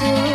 to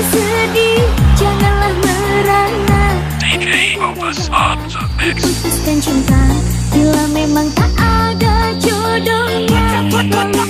bersedih Janganlah merana. Putuskan cinta Bila memang tak ada jodohnya. Merana